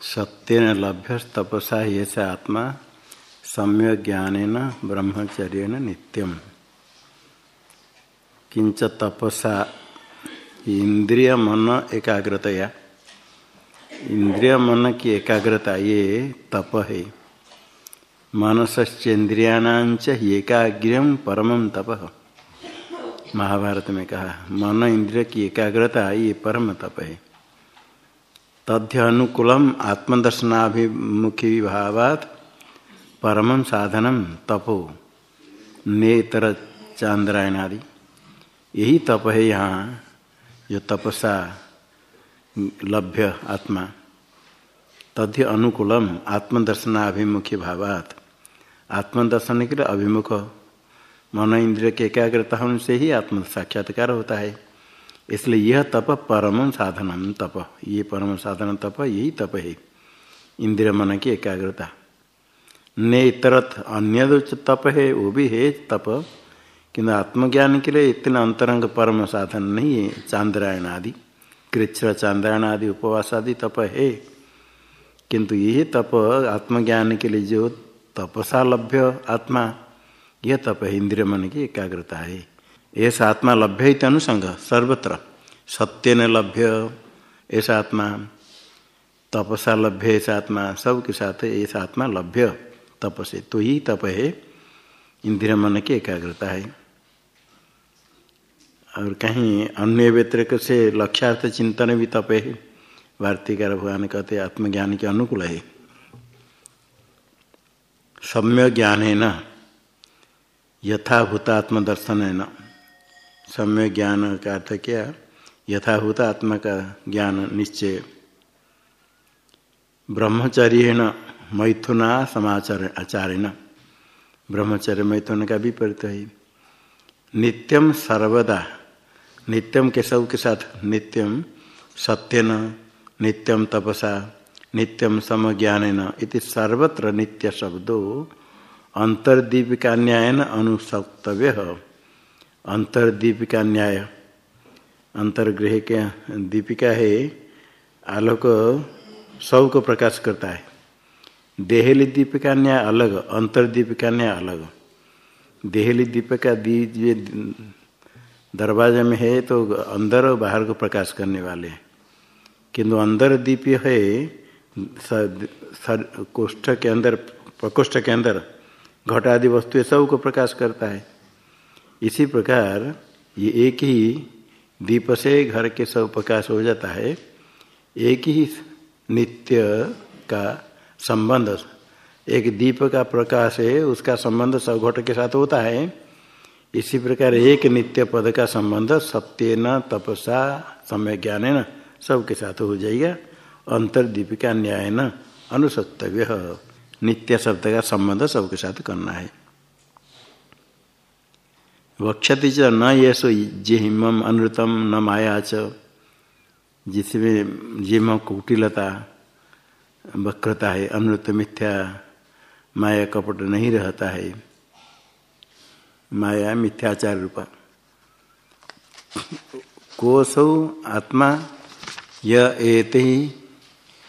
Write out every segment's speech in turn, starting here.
सत्यन लभ्य तपसा ये से आत्मा सम्य ज्ञान ब्रह्मचर्य नित्यम। किंच तपसा इंद्रिय मन एकाग्रतया। इंद्रिय मन की एकाग्रता ये तप है। मनसश्चेन्द्रियाणाच एकाग्रम परम तप। महाभारत में कहा, मन इंद्रिय की एकाग्रता ये परम तप है। तथ्य अनुकूलम आत्मदर्शनाभिमुखी भावात परम साधनम तपो। नेतर चांद्रायण आदि यही तप है यहाँ जो तपसा लभ्य आत्मा। तथ्य अनुकूलम आत्मदर्शनाभिमुखी भावात आत्मदर्शन के लिए अभिमुख। मन इंद्रिय के एकाग्रता से ही आत्म साक्षात्कार होता है। इसलिए यह तप परम साधनम तप। ये परम साधन तप, यही तप है। इंद्रिय मन की एकाग्रता। ने इतरत अन्य तप है, वो भी है तप। किंतु आत्मज्ञान के लिए इतना अंतरंग परम साधन नहीं है, चांद्रायण आदि। कृच्र चांद्रायण आदि उपवास आदि तप है। किंतु यही तप, आत्मज्ञान के लिए जो तपसा लभ्य आत्मा, यह तप है, इंद्रिय मन की एकाग्रता है। ऐसा आत्मा लभ्य अनुसंग, सर्वत्र। सत्य न लभ्य ऐसा आत्मा, तपसा लभ्य ऐसा आत्मा, सबके साथ ऐसा आत्मा लभ्य तप से तो ही तप है। इंद्रिय मन की एकाग्रता है। और कहीं अन्य व्यतिरिक से लक्ष्यार्थ चिंतन भी तप है। भारतीकार भगवान कहते आत्मज्ञान के अनुकूल है। सम्य ज्ञान है न। यथाभूतात्म दर्शन है न। सम्य ज्ञान का अर्थ क्या यथाभूत आत्मा का ज्ञान निश्चय। ब्रह्मचर्य मैथुना समाचार आचार्य ब्रह्मचर्य मैथुन का भी परित है। नित्यम सर्वदा नित्यम के सब के साथ नित्यम सत्यन नित्यम तपसा नित्यम समज्ञान इति सर्वत्र नित्य शब्दों अंतर्दीपिका न्याय अनुसक्तव्य। अंतर्दीपिका न्याय। अंतर्ग्रह के दीपिका है, आलोक सबको प्रकाश करता है। देहली दीपिका न्याय अलग, अंतर्दीपिका न्याय अलग। देहली दीपिका दीजिए, दरवाजे में है तो अंदर और बाहर को प्रकाश करने वाले किंतु अंदर दीप्य है कोष्ठ के अंदर, प्रकोष्ठ के अंदर घट आदि वस्तु सबको प्रकाश करता है। इसी प्रकार ये एक ही दीप से घर के सब प्रकाश हो जाता है, एक ही नित्य का संबंध। एक दीप का प्रकाश है, उसका संबंध सब घट के साथ होता है। इसी प्रकार एक नित्य पद का संबंध सत्य न, तपसा, समय ज्ञान न सबके साथ हो जाएगा। अंतर्दीपिका न्याय न, अनुसत्तव्य। नित्य शब्द का संबंध सबके साथ करना है। वक्षति च न ये सो जिहिम अनृतम न माया च। जिसमें जिम कुटिलता, वक्रता है, अनृत मिथ्या, माया कपट नहीं रहता है। माया मिथ्याचार रूपा। कोसौ आत्मा एते ही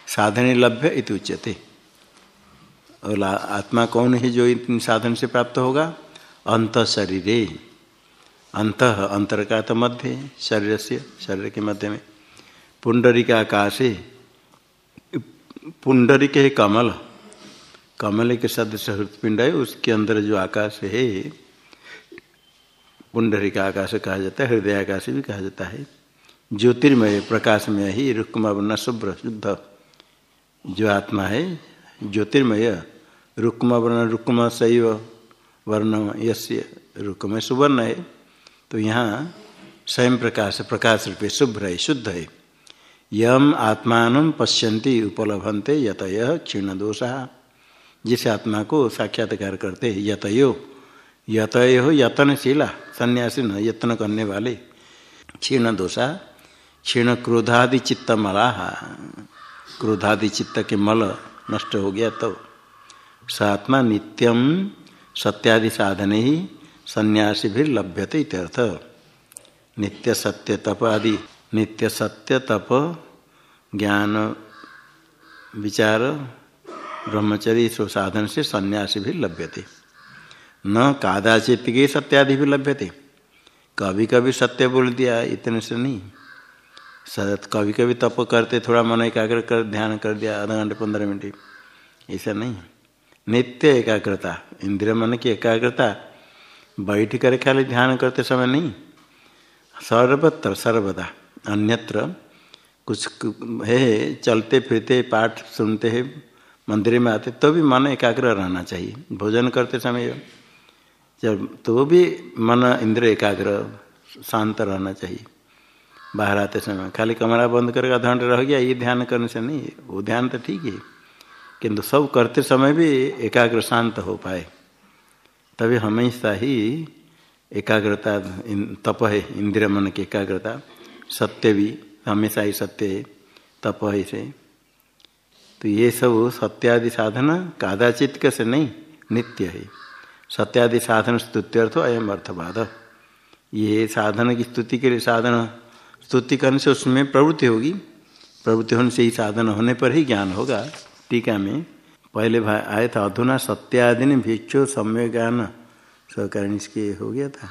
साधने लभ्य उच्यते। और आत्मा कौन है जो इन साधन से प्राप्त होगा? अंत शरीरे। अंत अंतर का तो मध्य, शरीर से, शरीर के मध्य में। पुंडरिक आकाशे पुंडरिक है कमल। कमल के सदृश हृदपिंड है, उसके अंदर जो आकाश है, पुंडरिक आकाश कहा जाता है, हृदय आकाश भी कहा जाता है। ज्योतिर्मय, प्रकाशमय ही रुक्म वर्ण शुभ्र, शुद्ध। जो आत्मा है, ज्योतिर्मय रुक्म वर्ण रुक्म शैव वर्ण यस्य, रुक्म सुवर्ण है। तो यहाँ स्वयं प्रकाश प्रकाश रूपे शुभ्र है, शुद्ध है। यम आत्मान पश्यन्ति उपलभंते यतय क्षीण दोषा जिस आत्मा को साक्षात्कार करते यतयो यतयो यतनशीला, सन्यासी न, यत्न करने वाले क्षीण दोषा क्षीण क्रोधादि चित्त मलाह क्रोधादि चित्त के मल नष्ट हो गया तो स आत्मा नित्यम सत्यादि साधन ही सन्यासी भी लभ्यते इत्यर्थ। नित्य सत्य तप आदि। नित्य सत्य तप, ज्ञान, विचार, ब्रह्मचर्य साधन से संन्यास भी लभ्यते। न कादाचित के सत्यादि भी लभ्यते। कभी कभी सत्य बोल दिया, इतने से नहीं। सत कभी कभी तप करते, थोड़ा मन एकाग्र कर, ध्यान कर दिया, आधा घंटे, पंद्रह मिनट। ऐसा नहीं। नित्य एकाग्रता, इंद्रिय मन की एकाग्रता बैठ कर खाली ध्यान करते समय नहीं। सर्वत्र, सर्वदा, अन्यत्र कुछ है चलते फिरते, पाठ सुनते हैं, मंदिर में आते तो भी मन एकाग्र रहना चाहिए। भोजन करते समय जब तो भी मन इंद्र एकाग्र, शांत रहना चाहिए। बाहर आते समय खाली कमरा बंद करके आधा घंटे रह गया, ये ध्यान करने से नहीं, वो ध्यान तो ठीक है, किंतु सब करते समय भी एकाग्र शांत हो पाए। तभी हमेशा ही एकाग्रता तप है, इंद्रिय मन की एकाग्रता, सत्य भी, हमेशा ही सत्य है, तप है से तो ये सब सत्यादि साधन कादाचित कैसे नहीं, नित्य है। सत्यादि साधन स्तुत्यर्थ अयम अर्थवाद। ये साधन की स्तुति के लिए साधन, स्तुति करने से उसमें प्रवृत्ति होगी। प्रवृत्ति होने से ही साधन होने पर ही ज्ञान होगा, टीका में। पहले आया था अधुना सत्यादि भिक्षु सम्य ज्ञान सहकरण इसके हो गया था।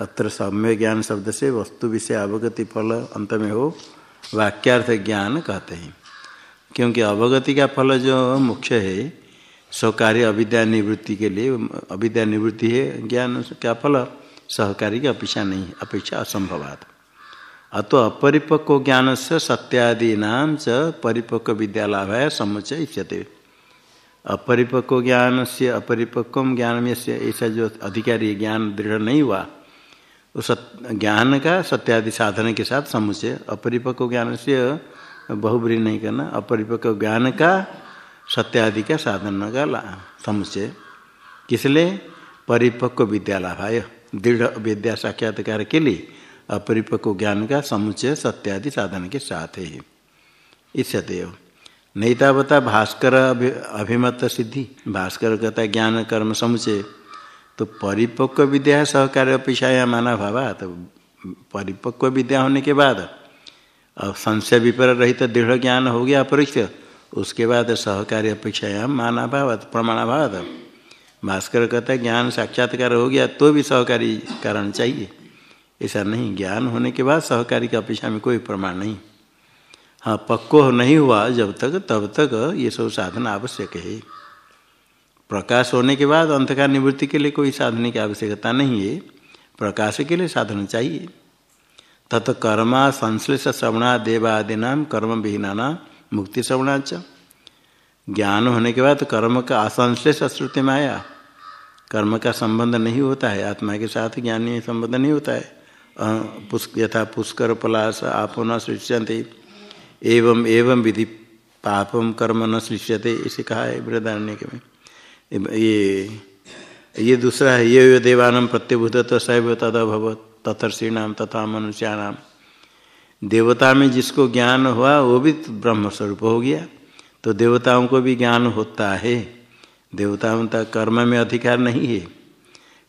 अत्र सम्य ज्ञान शब्द से वस्तु विषय अवगति फल अंत में हो। वाक्यार्थ ज्ञान कहते हैं। क्योंकि अवगति का फल जो मुख्य है सहकारी अविद्या निवृत्ति के लिए, अविद्या निवृत्ति है ज्ञान का फल सहकारी की अपेक्षा नहीं, अपेक्षा असंभवात। अतो अपरिपक्व ज्ञान से सत्यादीना च परिपक्व विद्यालाभ है समुचय इच्छते अपरिपक्व ज्ञान से अपरिपक्व ज्ञान में से ऐसा जो अधिकारी ज्ञान दृढ़ नहीं हुआ उस ज्ञान का सत्यादि साधन के साथ समुचय अपरिपक्व ज्ञान से बहुबरी नहीं करना अपरिपक्व ज्ञान का सत्यादि का साधन का समुचय किसलिए परिपक्व विद्यालाभाय, दृढ़ विद्या साक्षात्कार के लिए अपरिपक्व ज्ञान का समुचय सत्यादि साधन के साथ है। इसतव नहीं बता, भास्कर अभिमत सिद्धि। भास्कर कहता ज्ञान, कर्म समुचय तो परिपक्व विद्या सहकार्य अपेक्षा माना भावा। तो परिपक्व विद्या होने के बाद, अब संशय विपर रहित दृढ़ ज्ञान हो गया अपरिक्ष उसके बाद सहकार्य अपेक्षा माना भाव प्रमाणाभाव भास्कर कहता ज्ञान साक्षात्कार हो गया तो भी सहकारी कारण चाहिए। ऐसा नहीं, ज्ञान होने के बाद सहकारी की अपेक्षा में कोई प्रमाण नहीं। हाँ पक्व नहीं हुआ जब तक, तब तक ये सब साधन आवश्यक है। प्रकाश होने के बाद अंधकार निवृत्ति के लिए कोई साधन की आवश्यकता नहीं है। प्रकाश के लिए साधन चाहिए। तत् कर्मा संश्लेष श्रवणा देवादिना कर्म विहीना मुक्ति श्रवणाच। ज्ञान होने के बाद कर्म का असंश्लेष श्रुति में आया कर्म का संबंध नहीं होता है, आत्मा के साथ ज्ञान संबंध नहीं होता है। पुष्क, यथा पुष्कर, पलाश आप न सृष्यंते एवं एवं विधि पापम कर्म न सृष्यते इसे कहा है बृहदारण्य के में ये ये दूसरा है, ये यो देवानम प्रत्यभूत सैव तद अभवत तथर्षीणाम तथा मनुष्याणाम देवता में जिसको ज्ञान हुआ, वो भी ब्रह्म स्वरूप हो गया। तो देवताओं को भी ज्ञान होता है। देवताओं तक कर्म में अधिकार नहीं है।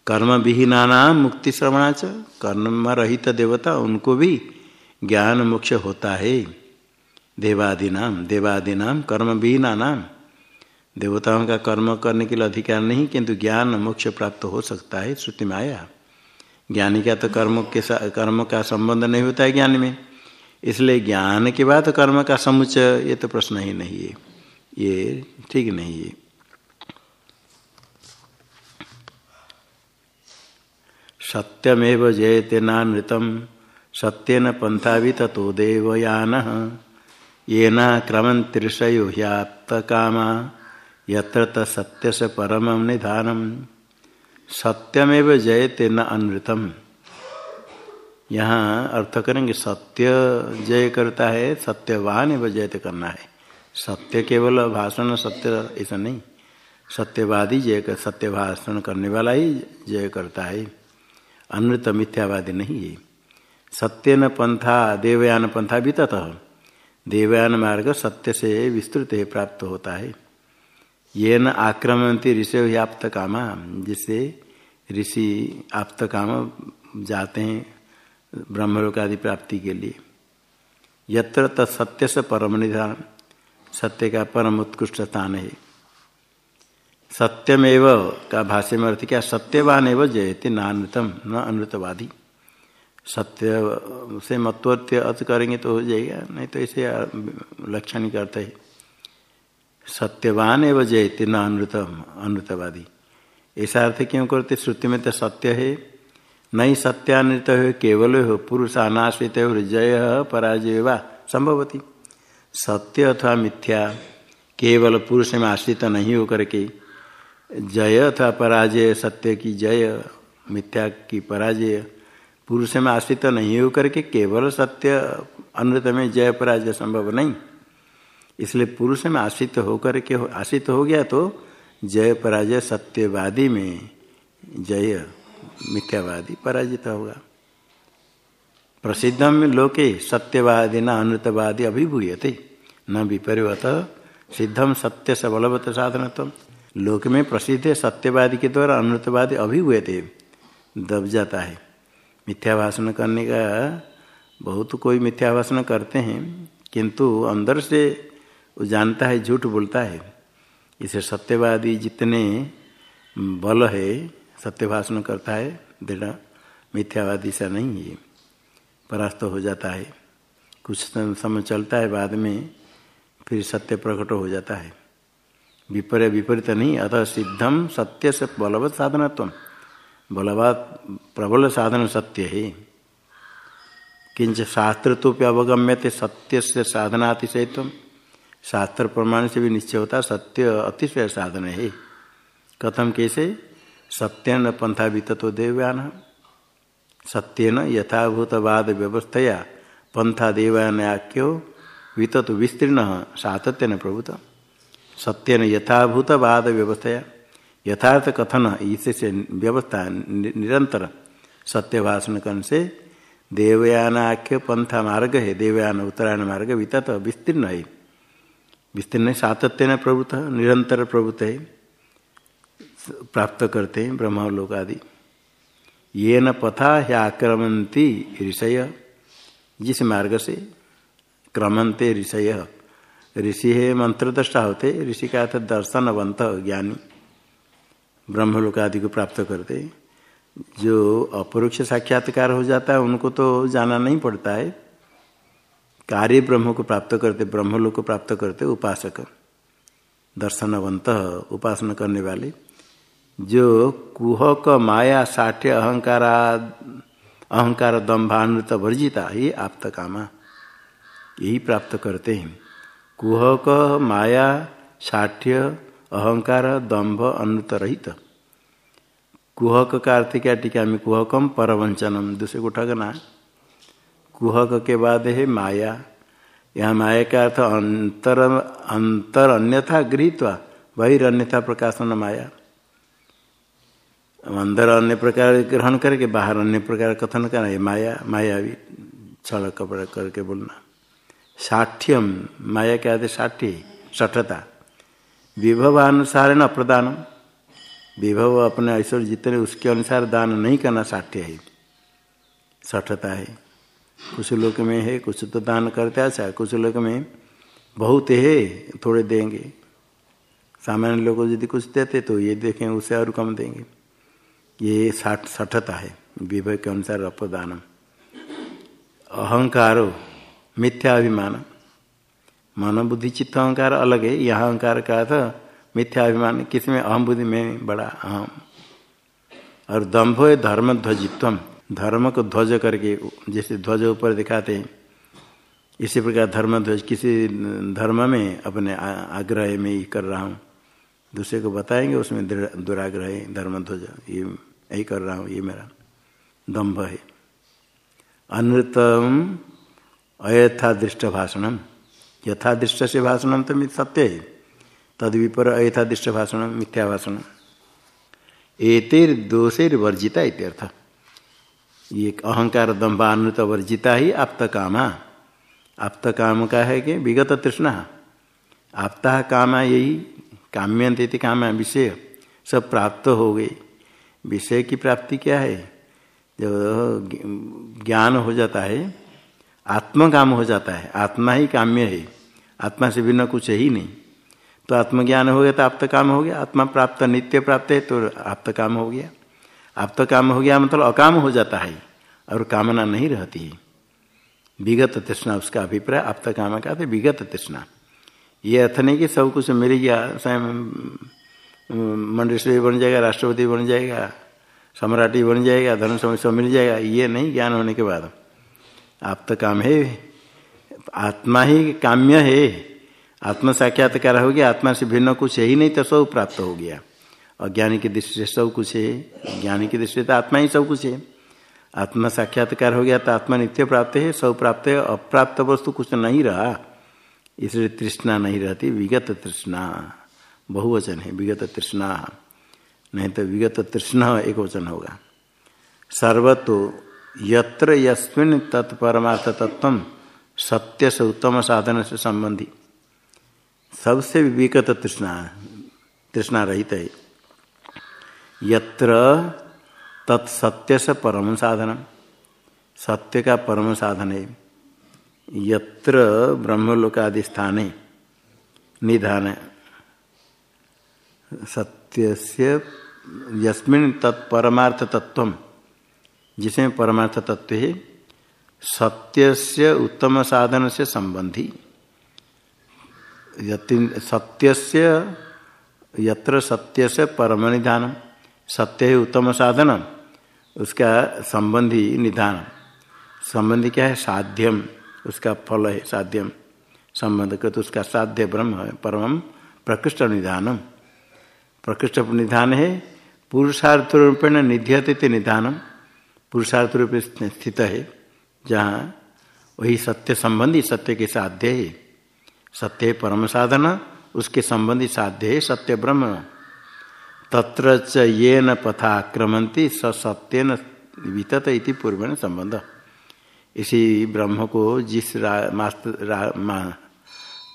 कर्म विहीना मुक्ति श्रवणाच कर्म रहित देवता, उनको भी ज्ञान मोक्ष होता है। देवादीनाम देवादीनाम कर्म विहीना नाम देवताओं का कर्म करने के लिए अधिकार नहीं, किंतु ज्ञान मोक्ष प्राप्त हो सकता है, श्रुति में आया। ज्ञानी का तो कर्म के कर्म का संबंध नहीं होता है ज्ञान में। इसलिए ज्ञान के बाद कर्म का समुचय ये तो प्रश्न ही नहीं है। ये ठीक नहीं है। सत्यमेव जयते नानृतम, सत्यन पंथा भी तथो देवयान। ये क्रमंतिषयो ह्याप्त कामा यत्र तत्य से परम निधानम। सत्यमेव जयते न अनृतम यहाँ अर्थ करेंगे, सत्य जय करता है सत्यवान एवं जयत करना है। सत्य केवल भाषण, सत्य ऐसा नहीं। सत्यवादी जय कर, सत्य भाषण करने वाला ही जय करता है। अनृत मिथ्यावादी नहीं है। सत्य न पंथा, देवयान पंथा भी तथा। देवयान मार्ग सत्य से विस्तृत है प्राप्त होता है। ये न आक्रमणती ऋषि आप्त कामा जिससे ऋषि आप्त काम जाते हैं ब्रह्मलोक आदि प्राप्ति के लिए। यत्र तत्सत्य से परम निधान, सत्य का परम उत्कृष्ट स्थान है। सत्यमेव का भाष्य में अर्थ क्या? सत्यवान एवं जयते नानृतम, न अनृतवादी। सत्य, से मत्वत्य अर्थ करेंगे तो हो जाएगा, नहीं तो ऐसे लक्षण ही करते है। सत्यवान एवं जयते न अनृतम, अनृतवादी। ऐसा अर्थ क्यों करते? श्रुति में तो सत्य है। नहीं सत्यानृत हो, केवल हो, पुरुष अनाश्रित हो जय पराजय वा, संभवती। सत्य अथवा मिथ्या, केवल पुरुष में आश्रित नहीं हो करके जय अथवा पराजय, सत्य की जय, मिथ्या की पराजय। पुरुष में आश्रित नहीं हो करके केवल सत्य अनृत में जय पराजय संभव नहीं। इसलिए पुरुष में आश्रित होकर के आश्रित हो गया तो जय पराजय सत्यवादी में जय मिथ्यावादी पराजित होगा। प्रसिद्धम लोके सत्यवादी न अनृतवादी अभिभूयते। न विपरिवत सिद्धम सत्य से बलवत साधन लोक में प्रसिद्ध सत्यवादी के द्वारा अनुतवादी अनृतवादी अभिभूयते। दब जाता है। मिथ्या भाषण करने का, बहुत कोई मिथ्या भाषण करते हैं, किंतु अंदर से वो जानता है, झूठ बोलता है। इसे सत्यवादी जितने बल है सत्य भाषण करता है, दृढ़ मिथ्यावादी सा नहीं है। परास्त हो जाता है। कुछ समय चलता है, बाद में फिर सत्य प्रकट हो जाता है। विपर्य विपरीत नहीं, अतः सिद्धम सत्य से बलवत साधनत्व बलवत प्रबल साधन सत्य है किंच शास्त्र तो अवगम्य थे सत्य से साधनातिशयत्व। शास्त्र प्रमाण से भी निश्चय होता सत्य अतिशय साधन। है कथम कैसे? सत्यन पंथा विततो देवयान सत्यन यथाभूतवाद व्यवस्थया पंथा देवयान आख्यो वितत विस्तीर्ण सातत्यन प्रभुत। सत्यन यथाभूतवाद व्यवस्थया यथार्थ कथन इससे व्यवस्था निरंतर सत्य भाषण करने से देवयान आख्य पंथा मार्ग है। देवयान उत्तरायण मार्ग वितत विस्तीर्ण है। विस्तीर्ण सातत्य न प्रभुत निरंतर प्रभुत है। प्राप्त करते हैं ब्रह्मलोक आदि। ये न पथा ह्याक्रमंती ऋषय। जिस मार्ग से क्रमंते ऋषय। ऋषि है मंत्रदृष्टा होते, ऋषि का अर्थ दर्शनवंत ज्ञानी। ब्रह्मलोक आदि को प्राप्त करते जो अपरोक्ष साक्षात्कार हो जाता है, उनको तो जाना नहीं पड़ता है। कार्य ब्रह्म को प्राप्त करते, ब्रह्मलोक को प्राप्त करते उपासक। दर्शनवंत, उपासना करने वाले। जो कुहक, माया, साठ्य, अहंकार अहंकार, दम्भान्वित, वर्जिता ही आप्त कामा। यही प्राप्त करते हैं। कुहक, माया, साठ्य अहंकार, दम्भ, अनुत रहित। कुहक का अर्थ क्या टीका में कुहकम परवंचनम, दूसरे को ठगना कुहक के बाद है माया। यहाँ माया का अर्थ अंतर अंतर अन्यथा गृहत्वा बहिर्न्यथा प्रकाशन माया। अंदर अन्य प्रकार ग्रहण करके, बाहर अन्य प्रकार कथन करना है माया माया भी छल कपड़ा करके बोलना। साठ्यम, माया क्या आते साठ्य सठता विभवानुसार न अप्रदान। विभव अपने ऐश्वर्य जितने उसके अनुसार दान नहीं करना साठ्य है। सठता है। कुछ लोग में है, कुछ तो दान करते अच्छा कुछ लोग में बहुत है, थोड़े देंगे। सामान्य लोग यदि कुछ देते तो ये देखें, उसे और कम देंगे। ये साठ सठता है। विभव के अनुसार अपदान अहंकारो मिथ्याभिमान मन बुद्धि चित्त अहंकार अलग है, यह अहंकार का था। मिथ्याभिमान किसमें अहम बुद्धि में बड़ा अहम। और दम्भ है धर्म ध्वजित्व धर्म को ध्वज करके, जैसे ध्वज ऊपर दिखाते हैं, इसी प्रकार धर्म ध्वज किसी धर्म में अपने आग्रह में ही कर रहा हूँ। दूसरे को बताएँगे, उसमें दुराग्रह धर्म ध्वज, ये यही कर रहा हूँ, ये मेरा दम्भ है। अनृतम अयथादृष्ट भाषणम यथादृष्ट से भाषण तो सत्य है। तद विपर अयथादृष्ट भाषण मिथ्या भाषण एतेर वर्जिता इत्यर्थ। ये अहंकार दम्भानुत वर्जिता ही आप्त कामा आप्त काम का है कि विगत तृष्णा आपता कामा यही काम्यंत कामा विषय। सब प्राप्त हो गए विषय की प्राप्ति क्या है? जब ज्ञान हो जाता है आत्म काम हो जाता है। आत्मा ही काम्य है। आत्मा से भिन्न कुछ है ही नहीं। तो आत्मज्ञान हो गया तो आप तो काम हो गया। आत्मा प्राप्त, नित्य प्राप्त है तो आप तो काम हो गया। आप काम हो गया मतलब अकाम हो जाता है और कामना नहीं रहती है। विगत तृष्णा, उसका अभिप्राय, आप काम का तो विगत तृष्णा। ये अर्थ नहीं कि सब कुछ मिल गया, स्वयं मंडलेश्वरी बन जाएगा, राष्ट्रपति बन जाएगा, सम्राटी बन जाएगा, धर्म समय सब मिल जाएगा। ये नहीं ज्ञान होने के बाद। आप तो काम है, आत्मा ही काम्य है। आत्म साक्षात्कार हो गया, आत्मा से भिन्न कुछ है ही नहीं तो सब प्राप्त हो गया। अज्ञानी की दृष्टि से सब कुछ है, ज्ञानी की दृष्टि से तो आत्मा ही सब कुछ है। आत्मा साक्षात्कार हो गया तो आत्मा नित्य प्राप्त है, सब प्राप्त है, अप्राप्त वस्तु कुछ नहीं रहा। इसलिए तृष्णा नहीं रहती, विगत तृष्णा, बहुवचन है, विगत तृष्णा। नहीं तो विगत तृष्णा एक वचन होगा। सर्वतो यत्र यस्मिन तत्परमार्थ तत्व सत्य से उत्तम साधन से संबंधी सबसे विगत तृष्णा तृष्णा रहित है। यत्र तत्सत्य से परम साधन, सत्य का परम साधन है। यत्र ब्रह्मलोकादि स्थाने निधान सत्य से यस्मिन तत्परमार्थ तत्व जिसमें परमार्थ तत्व है सत्य से उत्तम साधन से संबंधी। सत्य से यत्र सत्य से परम निधान सत्य है उत्तम साधन उसका संबंधी निधान संबंधी क्या है? साध्यम, उसका फल है साध्यम। संबंध का तो उसका साध्य ब्रह्म है, परम प्रकृष्ट निधानम। प्रकृष्ट निधान है पुरुषार्थ रूपेण निध्यते निधानम। पुरुषार्थ रूप स्थित है जहाँ वही सत्य संबंधी सत्य के साध्य है। सत्य परम साधन उसके संबंधी साध्य है सत्य ब्रह्म। तत्र च ये न पथाक्रमंती स सत्यन वितत इति पूर्व संबंध। इसी ब्रह्म को जिस रा, मा,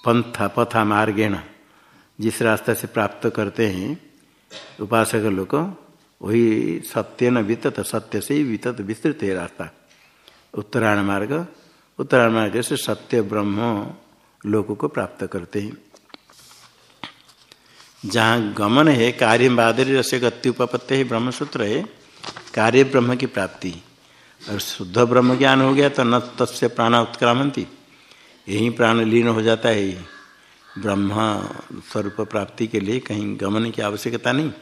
पंथा पथा मार्गेण जिस रास्ते से प्राप्त करते हैं उपासक लोग वही सत्य न वितत, सत्य से ही वितत, विस्तृत है रास्ता। उत्तरायण मार्ग उत्तरायण मार्ग से सत्य ब्रह्म लोक को प्राप्त करते हैं। जहाँ गमन है, कार्य बादरी रस्य गति उपपत्ति है, ब्रह्मसूत्र है, कार्य ब्रह्म की प्राप्ति। और शुद्ध ब्रह्म ज्ञान हो गया तो न तस्य प्राण उत्क्रामंती। यही प्राण लीन हो जाता है। ब्रह्म स्वरूप प्राप्ति के लिए कहीं गमन की आवश्यकता नहीं।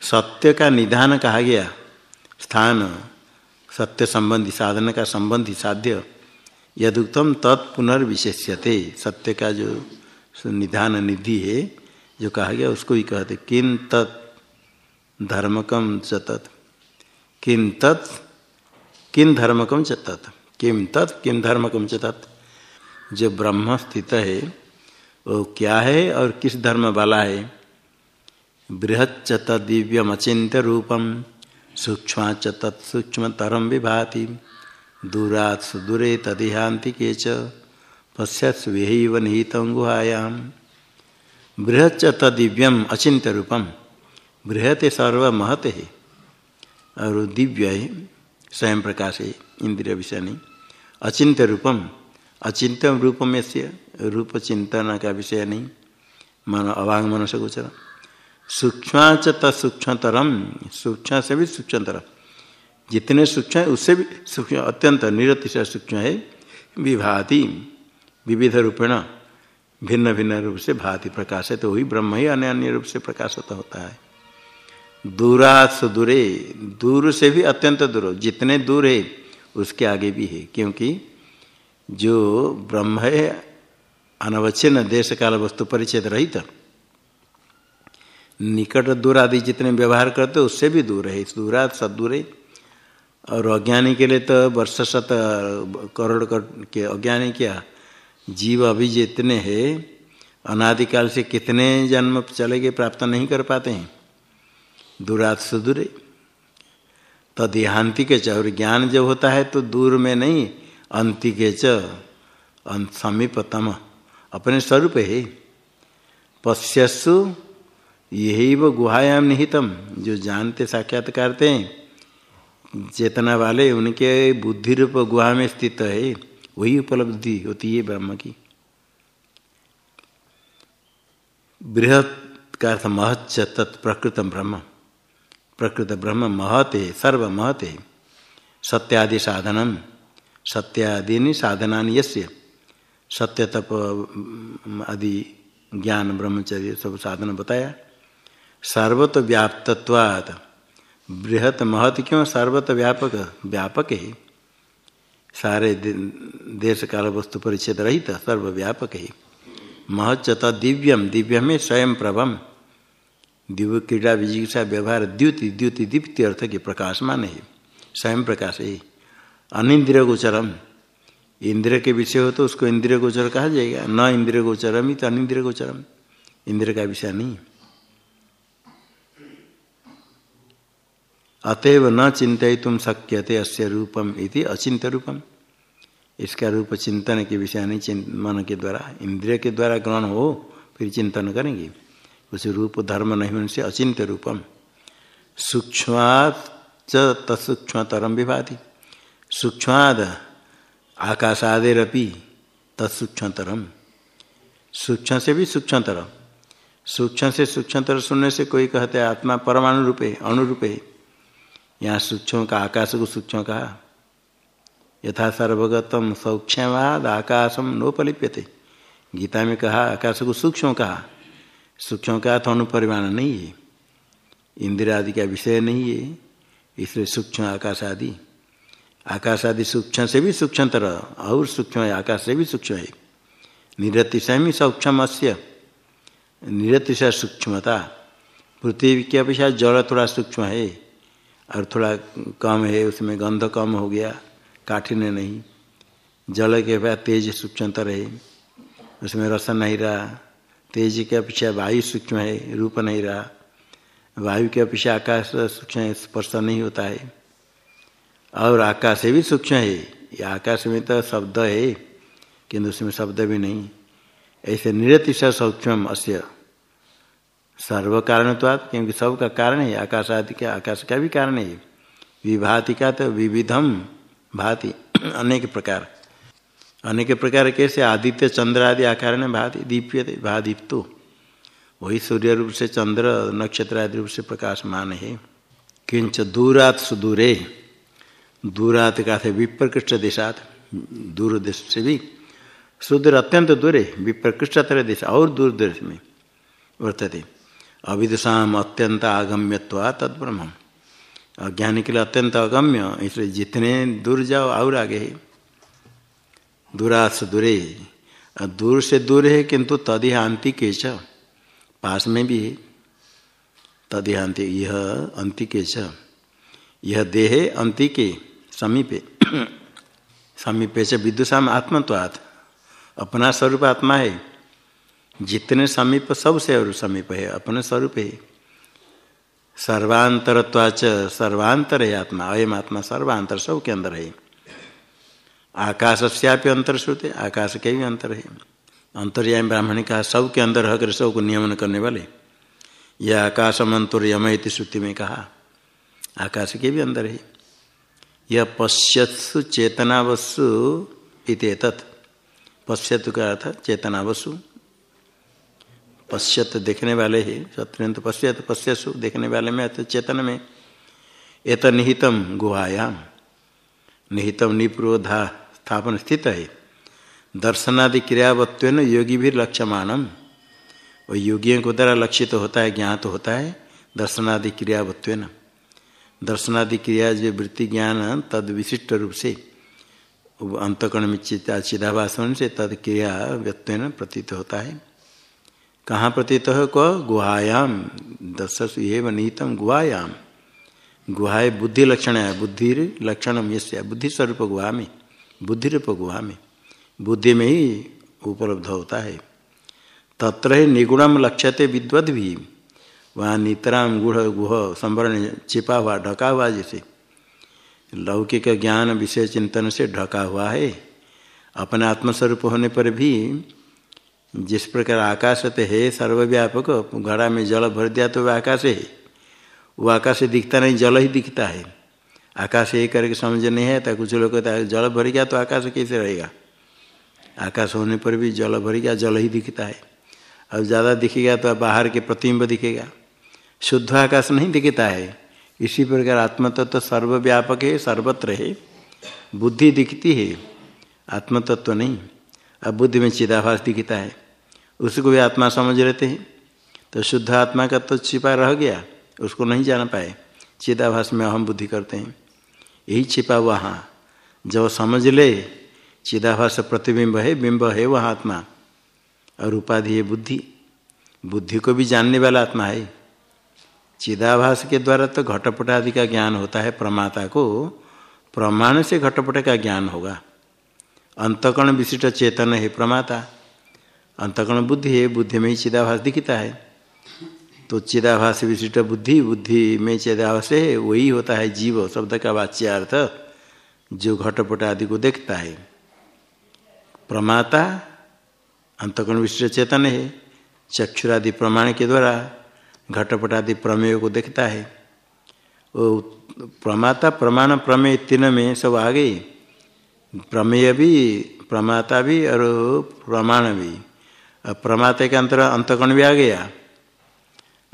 सत्य का निधान कहा गया। स्थान, सत्य संबंधी साधन का संबंधी साध्य, यदुक्तम तत्पुनर्विशेष्यते सत्य का जो निधान निधि है, जो कहा गया, उसको ही कहते किन तत् धर्मकम च तत्। किन तत् किन धर्मकम च तत्। किम तत् किम धर्मकम च तत्। जो ब्रह्म स्थित है, वो क्या है और किस धर्म वाला है? बृहच्च तदिव्यम रूपम सूक्ष्म च तत्सूक्ष्म तरम विभाति। दूरात सुदूरे तदिहांति के च पश्यत्स विहैव निहित गुहायाम बृहच्च तदिव्यम अचिंत्य रूपम बृहत सर्व महत है और दिव्य स्वयं प्रकाश है इंद्रिय विषय नहीं अचिंत्य रूपम अचिंत्य रूप में से रूप का विषय नहीं मन अवांग मन से गोचर सूक्ष्म च तत्सूक्ष्मतरम। सूक्ष्म से भी सूक्ष्मतर। जितने सूक्ष्म है, उससे भी सूक्ष्म, अत्यंत निरतिशय सूक्ष्म है, विभाति। विविध रूपेण, भिन्न भिन्न रूप से भाति प्रकाश है तो वही ब्रह्म ही अन्य अन्य रूप से प्रकाशित होता है। दूरा सुदूरे, दूर से भी अत्यंत दूर जितने दूर है, उसके आगे भी है। क्योंकि जो ब्रह्म है, अनवच्छिन्न देश काल वस्तु परिचय रहित निकट दूर आदि जितने व्यवहार करते उससे भी दूर है। दूरा सदूर है। और अज्ञानी के लिए तो वर्ष शत, करोड़ के अज्ञानी क्या? जीव अभी जितने हैं, अनादिकाल से कितने जन्म चले गए प्राप्त नहीं कर पाते हैं। दूरात सुदूरे तदेहांति के च, और ज्ञान जब होता है तो दूर में नहीं अंतिके च समीपतम। अपने स्वरूप है। पश्यसु यही वो गुहायाम निहितम, जो जानते साक्षात करते हैं। चेतना वाले उनके बुद्धि रूप गुहा में स्थित है, वही उपलब्धि होती है ब्रह्म की। बृहत का अर्थ महच्च तत्प्रकृत ब्रह्म। प्रकृत ब्रह्म महते सर्व महते सत्यादि साधनम सत्यादि साधना यस्य। सत्य तप आदि ज्ञान ब्रह्मचर्य सब साधन बताया। सर्वत व्याप्तत्वात् बृहत महत क्यों सर्वत व्यापक। व्यापक है सारे देश काल वस्तु परिच्छेद रहित, सर्वव्यापक। है महच्च दिव्यम दिव्य में स्वयं प्रभम। दिव्य क्रीड़ा विजिकित्सा व्यवहार, द्युति द्युति दीप्ति अर्थ के प्रकाशमान। है स्वयं प्रकाश। है अनिंद्रिय गोचरम इंद्र के विषय हो तो उसको इंद्रिय गोचर कहा जाएगा। न इंद्रिय गोचरम ही तो अनिंद्रिय गोचरम इंद्र का विषय नहीं। अतएव न चिंतित तुम शक्यते अस्य रूपम इति अचिंत रूपम इसका रूप चिंतन के विषय नहीं मन के द्वारा, इंद्रिय के द्वारा ग्रहण हो, फिर चिंतन करेंगे। उस रूप, धर्म नहीं होने से अचिंत्य रूपम। सूक्ष्माद तत्सूक्ष्मतरम विभाति। सूक्ष्माद आकाशादेरपि तत्सूक्ष्मतरम। सूक्ष्म से भी सूक्ष्मतर सूक्ष्म से सूक्ष्मतर सुनने से कोई कहते आत्मा परमाणु रूपे अणुरूपे यहाँ सूक्ष्म का आकाश को सूक्ष्म कहा यथा सर्वगतम सौक्ष्मवाद आकाशम नोपलिप्यते। गीता में कहा आकाश को सूक्ष्म कहा। सूक्ष्म का तो अनुपरिमाण नहीं है। इंदिर आदि का विषय नहीं है। इसलिए सूक्ष्म आकाश आदि। आकाश आदि सूक्ष्म से भी सूक्ष्मतर, और सूक्ष्म है, आकाश से भी सूक्ष्म है। निरतिशय में सूक्ष्म निरतिशय सूक्ष्मता। पृथ्वी की अपेक्षा जल थोड़ा सूक्ष्म है। और थोड़ा कम है, उसमें गंध कम हो गया, काठिन्य नहीं। जल के बाद तेज सूक्ष्मतर है उसमें रस नहीं रहा। तेज के अपेक्षा वायु सूक्ष्म है, रूप नहीं रहा। वायु के अपेक्षा आकाश सूक्ष्म स्पर्श नहीं होता है। और आकाश भी सूक्ष्म है, ये आकाश में तो शब्द है, किंतु उसमें शब्द भी नहीं। ऐसे निरतिशय सूक्ष्म अस्य। सर्व कारण तो क्योंकि सब का कारण है आकाश आदि का, आकाश का भी कारण है। विभाति का तो विविधम भाति, अनेक प्रकार। अनेक प्रकार कैसे? आदित्य, चंद्र आदि आकार में भाति दीप्य भादीप्तो। वही सूर्य रूप से चंद्र, नक्षत्र आदि रूप से प्रकाशमान है। किंच दूरात सुदूरे, दूरात का थे विप्रकृष्ट देशात, दूर देश से भी। सुदूर अत्यंत दूर है विप्रकृष्टतर देश, और दूर देश में वर्तते। अविदुषाम अत्यंत आगम्यत्वा तत्ब्रह्म अज्ञानी के लिए अत्यंत अगम्य इसलिए जितने दूर जाओ, और आगे। है दूरास दूरे। दूर से दूर है, किंतु तदिहांति के च पास में भी है। तदिहांति, यह अंतिके च यह देह अंतिके समीपे। समीपे से विदुषाम आत्मत्वात्। अपना स्वरूप आत्मा है। जितने समीप, सबसे और समीप है, अपने स्वरूप है। सर्वांतरत्वाच, सर्वांतर है आत्मा, अयम आत्मा, सर्वांतर सब के अंदर है। आकाश श्यापी अंतर श्रुते आकाश के भी अंतर है। अंतर्याम ब्राह्मण का सब के अंदर रहकर सबको नियमन करने वाले। यह आकाश मंत्र यम इति श्रुति में कहा, आकाश के भी अंदर है। यह पश्यत्सु चेतनावस्सु इत पश्यतु का अर्थ चेतनावसु। पश्यत देखने वाले ही सत्यंत पश्यत, पश्यसु देखने वाले में अत चेतन में। एत निहितम गुहायाम। निहितम निप्रोधा स्थापन स्थित है। दर्शनादि क्रियावत्व योगी भी लक्ष्यमानम। और योगियों को द्वारा लक्षित तो होता है, ज्ञात तो होता है, दर्शनादि क्रियावत्व दर्शनादि क्रिया जो वृत्ति ज्ञान तद विशिष्ट रूप से अंतकरण में चिता चिदाभाषण से तद क्रिया व्यत्व प्रतीत होता है। कहाँ प्रतीत है? क गुहायाम। दस एवं निहितम गुहायाम। गुहाए बुद्धि लक्षण है। बुद्धि लक्षण यश्या बुद्धि स्वरूप गुहा में बुद्धि रूप गुहा में बुद्धि में ही उपलब्ध होता है। तत्र ही निगुणम लक्ष्यते विद्वद भी। वहाँ नितराम गुढ़ गुह संवरण छिपा हुआ, ढका हुआ जैसे। लौकिक ज्ञान विषय चिंतन से ढका हुआ है। अपने आत्मस्वरूप होने पर भी जिस प्रकार आकाश तो है, सर्वव्यापक, घड़ा में जल भर दिया तो वह आकाश है। वो आकाश दिखता नहीं, जल ही दिखता है। आकाश ये करके समझ नहीं है तो कुछ लोग कहता है, जल भर गया तो आकाश कैसे रहेगा? आकाश होने पर भी जल भर गया, जल ही दिखता है। अब ज़्यादा दिखेगा तो बाहर के प्रतिबिंब दिखेगा। शुद्ध आकाश नहीं दिखता है। इसी प्रकार आत्मतत्व तो सर्वव्यापक है, सर्वत्र है। बुद्धि दिखती है, आत्मतत्व तो नहीं। अब बुद्धि में चिदाभास दिखता है। उसको भी आत्मा समझ लेते हैं। तो शुद्ध आत्मा का तो छिपा रह गया, उसको नहीं जान पाए। चिदाभास में अहम बुद्धि करते हैं। यही छिपा वहाँ जब समझ ले, चिदाभास प्रतिबिंब है, बिंब है वहाँ आत्मा। और उपाधि है बुद्धि। बुद्धि को भी जानने वाला आत्मा है। चिदाभास के द्वारा तो घटपट आदि का ज्ञान होता है प्रमाता को। प्रमाण से घटपट का ज्ञान होगा। अंतकण विशिष्ट चेतन है प्रमाता। अंतकण बुद्धि है, बुद्धि में ही चिदाभास दिखता है। तो चिदाभास विशिष्ट बुद्धि बुद्धि में चिदाभास है, वही होता है जीव, शब्द का वाच्यार्थ, जो घटपट आदि को देखता है। प्रमाता अंतकण विशिष्ट चेतन है, चक्षुरादि प्रमाण के द्वारा घटपट आदि प्रमेय को देखता है। वो प्रमाता, प्रमाण, प्रमेय तीन में सब आ गए प्रमेय भी, प्रमाता भी, और प्रमाण भी। प्रमाता के अंतर अंतकण भी आ गया।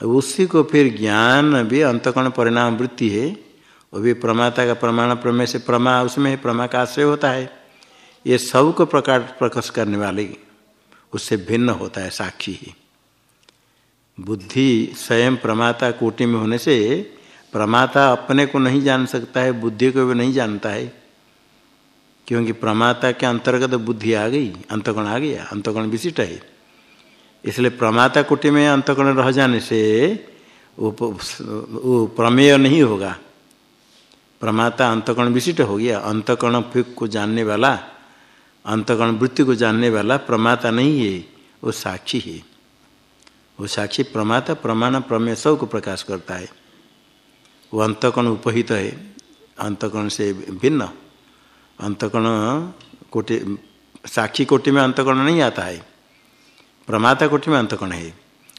उसी को फिर ज्ञान भी अंतकण परिणाम वृत्ति है। वो भी प्रमाता का प्रमाण प्रमेय से प्रमा उसमें प्रमा का आश्रय होता है। ये सबको प्रकाश प्रकश करने वाले उससे भिन्न होता है, साक्षी ही। बुद्धि स्वयं प्रमाता कोटि में होने से प्रमाता अपने को नहीं जान सकता है, बुद्धि को भी नहीं जानता है। क्योंकि प्रमाता के अंतर्गत बुद्धि आ गई अंतगुण आ गया अंतगुण विशिष्ट है। इसलिए प्रमाता कुटी में अंतगुण रह जाने से वो प्रमेय नहीं होगा। प्रमाता अंतकण विशिष्ट हो गया। अंतकण को जानने वाला, अंतकण वृत्ति को जानने वाला प्रमाता नहीं है, वो साक्षी है। वो साक्षी प्रमाता, प्रमाण, प्रमेय सबको प्रकाश करता है। वो अंतकण उपहित है। अंतकण से भिन्न। अंतकण कोटि, साक्षी कोटि में अंतकण नहीं आता है। प्रमाता कोटि में अंतकण है?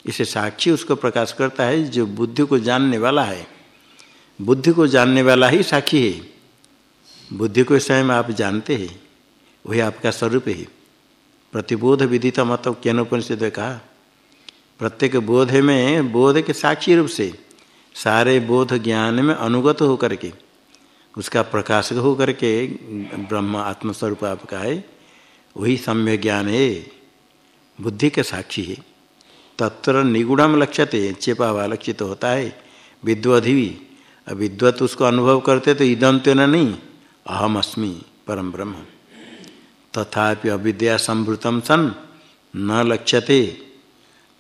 इसे साक्षी उसको प्रकाश करता है, जो बुद्धि को जानने वाला है। बुद्धि को जानने वाला ही साक्षी है। बुद्धि को स्वयं आप जानते हैं, वही आपका स्वरूप है। प्रतिबोध विदित मत केनोपनिषद कहा, प्रत्येक बोध में बोध के साक्षी रूप से सारे बोध ज्ञान में अनुगत होकर के, उसका प्रकाशक हो करके ब्रह्म आत्मस्वरूप आपका है, वही सम्य ज्ञान है। बुद्धि के साक्षी है। तत्र निगुणम लक्ष्यते चेपा हुआ लक्षित तो होता है। विद्वधि भी विद्वत उसको अनुभव करते तो इदम तो नहीं, अहम अस्मि, परम ब्रह्म। तथापि अविद्या संभृतम सन, न लक्ष्यते।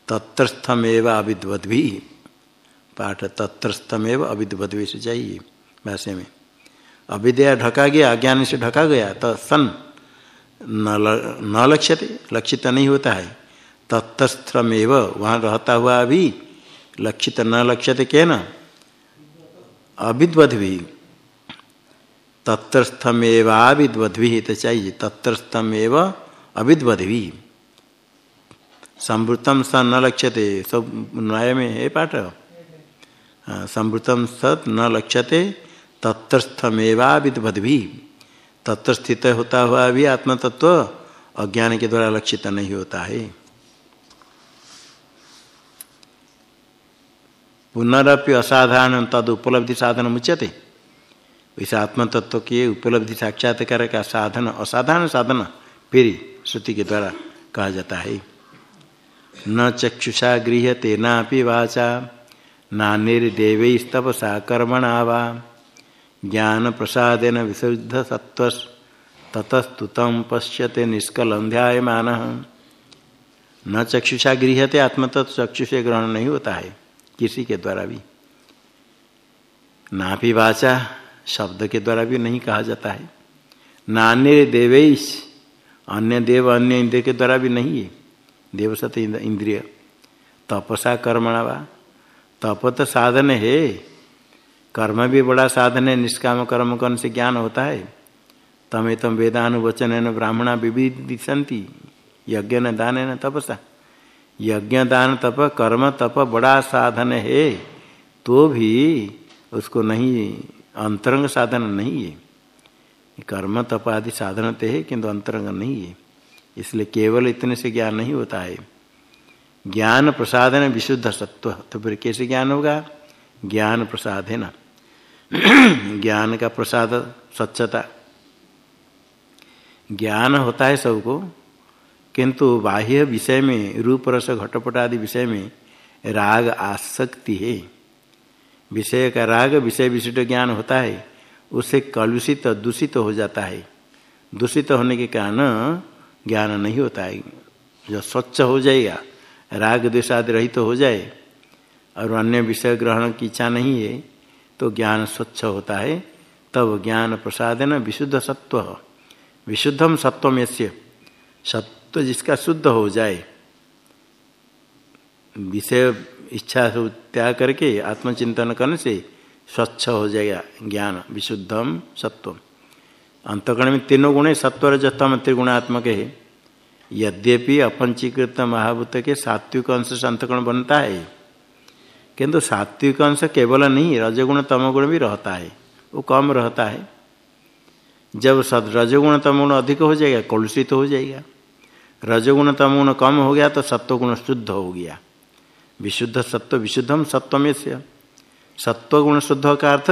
तत्रस्थमेव अविद्वत भी पाठ, तत्रस्थमेव अविद्वत भी से चाहिए। भाष्य में। अविद्या ढका गया, अज्ञान से ढका गया तो सन न लक्ष्यते, लक्षित नहीं होता है। तत्स्थमेव वहाँ रहता हुआ भी लक्षित न लक्ष्यते क्या न? अविद्वत भी भी तो चाहिए। तत्रस्थमेव अविद्वत भी संवृतम स न लक्ष्यते, सब न्याय में है पाठ? हाँ संवृतम सत न लक्ष्यते तत्स्थमेवाविद्वद भी तत्र स्थित होता हुआ भी आत्म तत्व अज्ञान के द्वारा लक्षित नहीं होता है। पुनरअपि असाधारण तद उपलब्धि साधन मुच्यते। इस आत्म तत्व के उपलब्धि साक्षात्कार का साधन, असाधारण साधन फिर श्रुति के द्वारा कहा जाता है। न चक्षुषा गृह्यते, नापि वाचा नानिर्देवैस्तपसा कर्मणा वा। ज्ञान प्रसादेन विशुद्ध सत्व ततस्तुत पश्यते निष्कल ध्यायमान न चक्षुषा गृह्यते आत्मतत्व चक्षु से ग्रहण नहीं होता है, किसी के द्वारा भी। ना भी वाचा शब्द के द्वारा भी नहीं कहा जाता है। नान्य देवेश, अन्य देव, अन्य इंद्रिय के द्वारा भी नहीं है। देवसत इंद्रिय। तपसा कर्मणा वा। तप तो साधन है। कर्म भी बड़ा साधन है, निष्काम कर्म करने से ज्ञान होता है। तमे तम वेदानुवचन ब्राह्मणा विविधि यज्ञ न दान है न तपसा। यज्ञ दान तप कर्म तप बड़ा साधन है तो भी उसको नहीं, अंतरंग साधन नहीं है। कर्म तप आदि साधन तो है, किंतु अंतरंग नहीं है। इसलिए केवल इतने से ज्ञान नहीं होता है। ज्ञान प्रसादन विशुद्ध सत्व। तो फिर कैसे ज्ञान होगा? ज्ञान प्रसाद है ना ज्ञान का प्रसाद, स्वच्छता। ज्ञान होता है सबको, किंतु बाह्य विषय में रूप रस घटपट आदि विषय में राग आसक्ति है। विषय का राग, विषय विशिष्ट ज्ञान होता है उससे कलुषित, दूषित हो जाता है। दूषित होने के कारण ज्ञान नहीं होता है। जो स्वच्छ हो जाएगा, राग द्वेषादि रहित तो हो जाए, और अन्य विषय ग्रहण की इच्छा नहीं है तो ज्ञान स्वच्छ होता है, तब ज्ञान प्रसादन विशुद्ध सत्व विशुद्धम सत्वम यश्य सत्व जिसका शुद्ध हो जाए। विषय, इच्छा से त्याग करके आत्मचिंतन करने से स्वच्छ हो जाएगा ज्ञान विशुद्धम सत्व। अंतकरण में तीनों गुण सत्व रजतम त्रिगुणात्मक है। यद्यपि अपंचीकृत महाभूत के सात्विक अंश से अंतकरण बनता है किंतु सात्विक अंश केवल नहीं, रजगुण तमगुण भी रहता है, वो कम रहता है। जब सद रजगुण तमगुण अधिक हो जाएगा, कलुषित तो हो जाएगा। रजगुण तमगुण कम हो गया तो सत्वगुण शुद्ध हो गया। विशुद्ध सत्व, विशुद्धम सत्वम से सत्वगुण शुद्ध का अर्थ,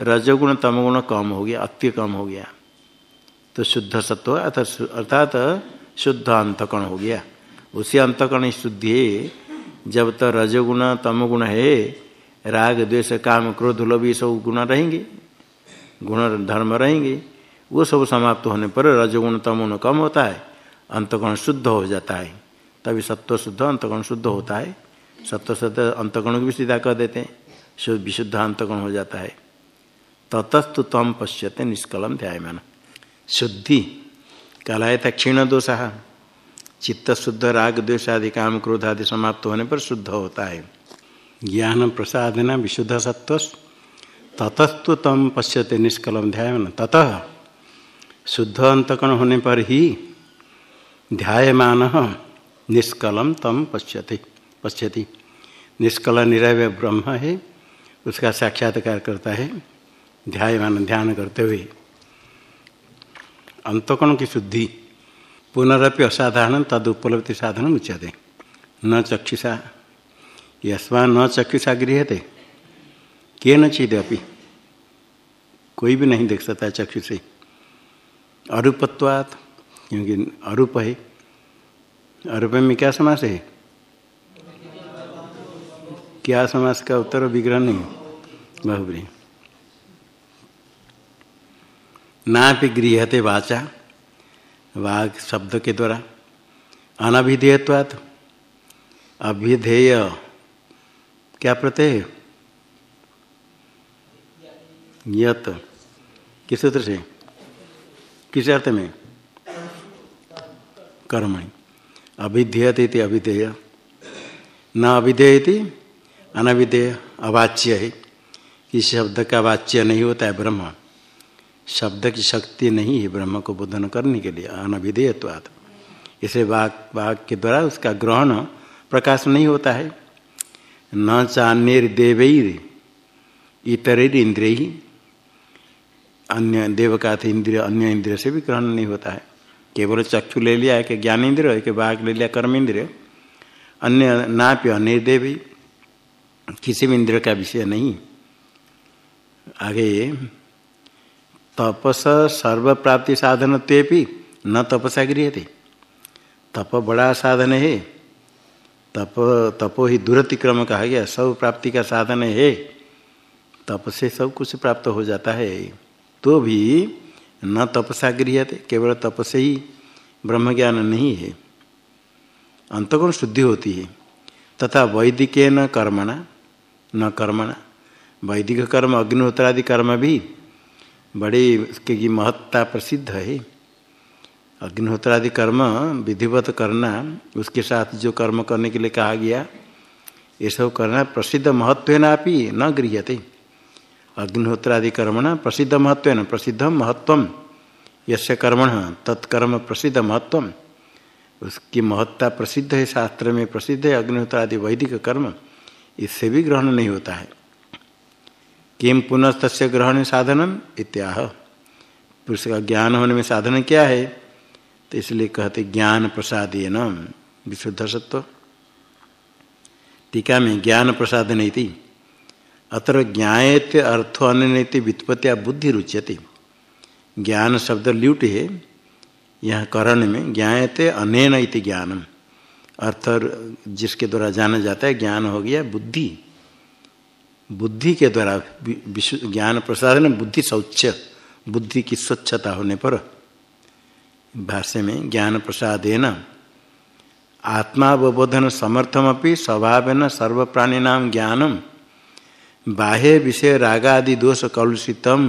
रजगुण तमगुण कम हो गया, अति कम हो गया। तो शुद्ध सत्व, अर्थात शुद्ध अंतकण हो गया। उसी अंतकण शुद्धि जब तक तो रजगुण तमगुण है, राग, द्वेष, काम, क्रोध, लोभ, ये सब गुण रहेंगे, गुण, धर्म रहेंगे, वो सब समाप्त होने पर रजगुण, तमगुण कम होता है, अंतगुण शुद्ध हो जाता है। तभी सत्व शुद्ध, अंतगुण शुद्ध होता है। सत्व शुद्ध, अंतगुण को भी सीधा कर देते हैं। शुद्ध, विशुद्ध अंतगुण हो जाता है। ततस्तु तम पश्यते निष्कलम ध्यान शुद्धि कलाय था क्षीण दोष चित्त शुद्ध, राग द्वेष आदि, काम क्रोध आदि समाप्त होने पर शुद्ध होता है। ज्ञान प्रसादना विशुद्ध सत्व ततस्तु तम पश्यते निष्कलम ध्यान। ततः शुद्ध अंतकण होने पर ही ध्यायमान निष्कलम तम पश्यति पश्यति। निष्कल निरवय ब्रह्म है, उसका साक्षात्कार करता है, ध्यायमान ध्यान करते हुए। अंतकोण की शुद्धि पुनरपि असाधारण, तदुपलब्धि साधन उच्यते। न चक्षुषा यस्मा न चक्षुषा गृहते के न चीद कोई भी नहीं देख सकता चक्षु से अरूपत्वात, क्योंकि अरूप है। अरूप में क्या समास है? क्या समास का उत्तर विग्रह नहीं बहुब्री ना भी गृहते वाचा। वाग शब्द के द्वारा। अनभिधेयत्वात्। अभिधेय। क्या प्रत्यय? यत किस सूत्र से? किस अर्थ में? कर्मणि। अभिधेयते अभिधेय। न अभिधेयति, अनभिधेय। अवाच्य है। किस शब्द का वाच्य नहीं होता है ब्रह्म। शब्द की शक्ति नहीं है ब्रह्म को बोधन करने के लिए अनभिधेयत्वाद इसे वाक वाक के द्वारा उसका ग्रहण प्रकाश नहीं होता है। न चान्यर देवैर इतर इंद्रिय, अन्य देव का इंद्रिय, अन्य इंद्रिय से भी ग्रहण नहीं होता है। केवल चक्षु ले लिया है कि ज्ञान इंद्रिय कि बाघ ले लिया कर्म इंद्रिय अन्य नाप्य अन्य देवी किसी भी इंद्रिय का विषय नहीं। आगे तपस सर्व प्राप्ति साधन भी न तपसा गृह थे तप बड़ा साधन है। तप, तपो ही दुरतिक्रम कहा गया, सब प्राप्ति का साधन है। तप से सब कुछ प्राप्त हो जाता है। तो भी न तपसा गृह थे केवल तप से ही ब्रह्म ज्ञान नहीं है। अंतगुण शुद्धि होती है। तथा वैदिक न कर्मणा न कर्मणा, वैदिक कर्म, अग्निहोत्रादि कर्म भी बड़ी उसके की महत्ता प्रसिद्ध है। अग्निहोत्रादि कर्म विधिवत करना, उसके साथ जो कर्म करने के लिए कहा गया, ये सब करना प्रसिद्ध महत्व नापी न गृहते अग्निहोत्रादि कर्मण प्रसिद्ध महत्व न प्रसिद्ध महत्व यश कर्मण तत्कर्म प्रसिद्ध महत्व उसकी महत्ता प्रसिद्ध है, शास्त्र में प्रसिद्ध है, अग्निहोत्रादि वैदिक कर्म, इससे भी ग्रहण नहीं होता है। किम पुनः तस् ग्रहण साधनम इत्याह। पुरुष का ज्ञान होने में साधन क्या है? तो इसलिए कहते ज्ञान प्रसाद न विशुद्ध सत्व। टीका में ज्ञान प्रसाद नहीं थी। अत्र ज्ञात अर्थ अनति व्युत्पत्तिया बुद्धि रुच्यते। ज्ञान शब्द ल्यूट है। यह करण में ज्ञाते अनेन इति ज्ञानम। अर्थ जिसके द्वारा जाना जाता है, ज्ञान हो गया बुद्धि। बुद्धि के द्वारा ज्ञान प्रसाद में बुद्धि शौच बुद्धि की स्वच्छता होने पर भाष्य में ज्ञान प्रसाद न आत्मावबोधन समर्थमपि स्वभाव न सर्व नाम ज्ञानम बाह्य विषय रागादि दोष कलुषितम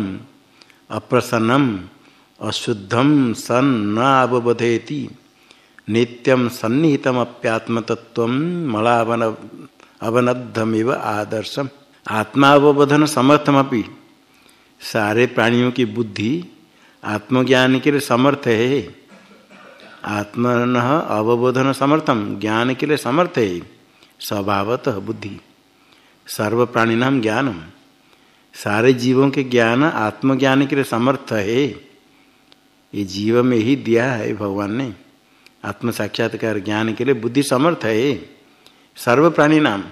अप्रसन्नम अशुद्धम सन न अवबोधयति नित्यम सन्निहितम अप्यात्मतत्व मलावन अवनद्धमिव आदर्शम। आत्मावबोधन समर्थमपि। सारे प्राणियों की बुद्धि आत्मज्ञान के लिए समर्थ है। आत्मन अवबोधन समर्थम, ज्ञान के लिए समर्थ है। स्वभावत बुद्धि। सर्व प्राणी नाम ज्ञानम। सारे जीवों के ज्ञान आत्मज्ञान के लिए समर्थ है। ये जीव में ही दिया है भगवान ने। आत्म साक्षात्कार ज्ञान के लिए बुद्धि समर्थ है। सर्व प्राणी नाम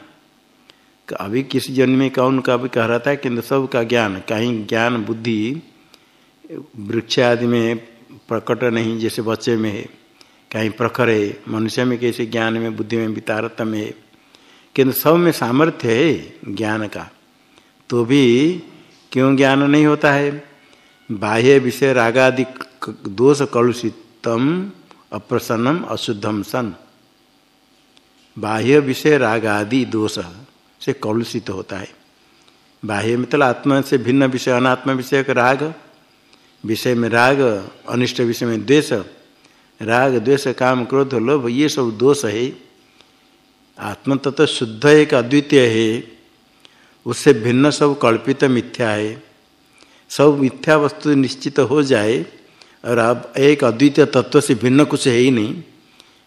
अभी किस जन्म में कौन का भी कह रहा था किंतु सब का ज्ञान, कहीं ज्ञान, बुद्धि, वृक्ष आदि में प्रकट नहीं जैसे बच्चे में है। कहीं प्रखर है, मनुष्य में कैसे ज्ञान में, बुद्धि में वितारतम है। किंतु सब में सामर्थ्य है ज्ञान का। तो भी क्यों ज्ञान नहीं होता है? बाह्य विषय रागादि दोष कलुषितम, अप्रसन्नम, अशुद्धम सन। बाह्य विषय राग आदि दोष। से कलुषित होता है। बाह्य मतलब आत्मा से भिन्न विषय, अनात्म विषय का राग, विषय में राग, अनिष्ट विषय में द्वेष, राग, द्वेष, काम, क्रोध, लोभ, ये सब दोष है। आत्म तत्व तो शुद्ध एक अद्वितीय है। उससे भिन्न सब कल्पित मिथ्या है। सब मिथ्या वस्तु निश्चित हो जाए और अब एक अद्वितीय तत्व से भिन्न कुछ है ही नहीं।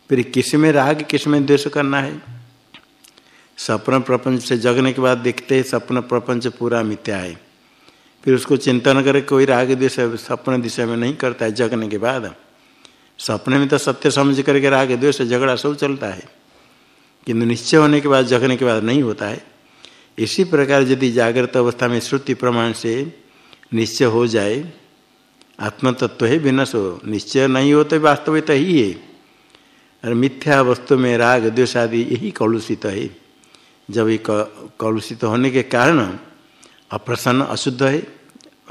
फिर किसमें राग, किसमें द्वेष करना है? सपन प्रपंच से जगने के बाद देखते हैं सपन प्रपंच पूरा मिथ्या है। फिर उसको चिंतन करे, कोई राग द्वेष सपन दिशा में नहीं करता है, जगने के बाद। सपने में तो सत्य समझ करके राग, द्वेष, झगड़ा सब चलता है। किंतु निश्चय होने के बाद, जगने के बाद नहीं होता है। इसी प्रकार यदि जागृत अवस्था में श्रुति प्रमाण से निश्चय हो जाए, आत्मतत्व है भिन्न सो निश्चय नहीं हो तो वास्तविक ही है। और मिथ्या वस्तु में राग, द्वेष आदि यही कलुषित है। जब ये कलुषित होने के कारण अप्रसन्न अशुद्ध है,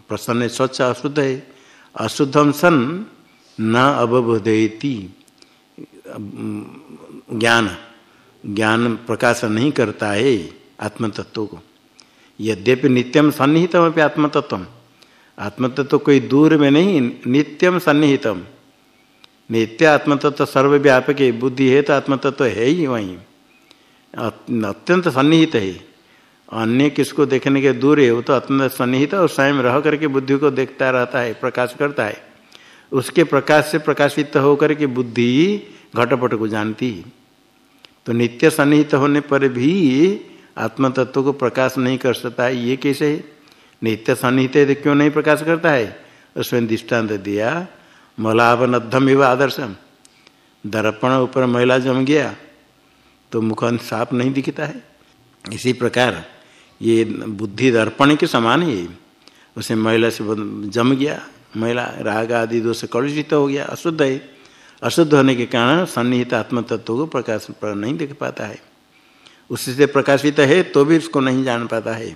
प्रसन्न स्वच्छ अशुद्ध है, अशुद्धम सन न अवबोधयती। ज्ञान ज्ञान प्रकाश नहीं करता है आत्मतत्व को। यद्यपि नित्यम सन्निहितम अपनी आत्मतत्व आत्मतत्व कोई दूर में नहीं, नित्यम सन्निहितम। नित्य आत्मतत्व सर्वव्यापक बुद्धि है तो आत्मतत्व है ही वहीं। अत्यंत सन्निहित है। अन्य किसको देखने के दूर है, वो तो अत्यंत सन्निहित और स्वयं रह करके बुद्धि को देखता रहता है, प्रकाश करता है। उसके प्रकाश से प्रकाशित होकर के बुद्धि घटपट को जानती तो नित्य सन्निहित होने पर भी आत्मतत्व को प्रकाश नहीं कर सकता है, ये कैसे है? नित्य सन्निहित है तो क्यों नहीं प्रकाश करता है? उसमें दृष्टांत दिया मलावनद्धम एवं आदर्शम। दर्पण ऊपर महिला जम गया तो मुख साफ़ नहीं दिखता है। इसी प्रकार ये बुद्धि दर्पण के समान ही, उसे महिला से जम गया, महिला राग आदि दोष कलुषित हो गया, अशुद्ध है। अशुद्ध होने के कारण सन्निहित आत्म तत्व को प्रकाश पर नहीं देख पाता है। उससे प्रकाशित है तो भी उसको नहीं जान पाता है।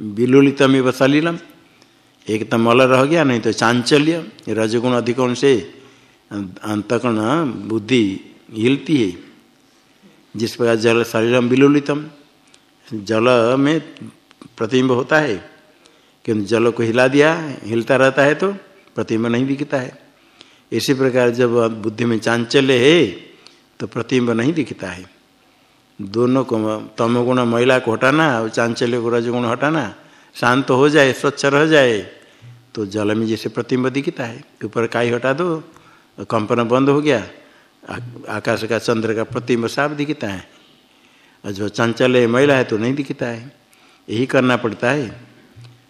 विलुलितम एवं सलीलम। एक तो मल रह गया, नहीं तो चांचल्य, रजगुण अधिकोण से अंतकण बुद्धि हिलती है। जिस प्रकार जल सलीलम विलुलितम जल में प्रतिबिंब होता है किंतु जल को हिला दिया, हिलता रहता है तो प्रतिबिंब नहीं दिखता है। इसी प्रकार जब बुद्धि में चांचल्य है तो प्रतिबिंब नहीं दिखता है। दोनों को तमोगुण महिला को हटाना और चांचल्य को रजगुण हटाना, शांत हो जाए, स्वच्छ रह जाए तो जल में जैसे प्रतिम्ब दिखता है। ऊपर काई हटा दो, कंपन बंद हो गया आकाश का चंद्र का प्रतिम्ब साफ़ दिखता है। और जो चंचल है महिला है तो नहीं दिखता है। यही करना पड़ता है।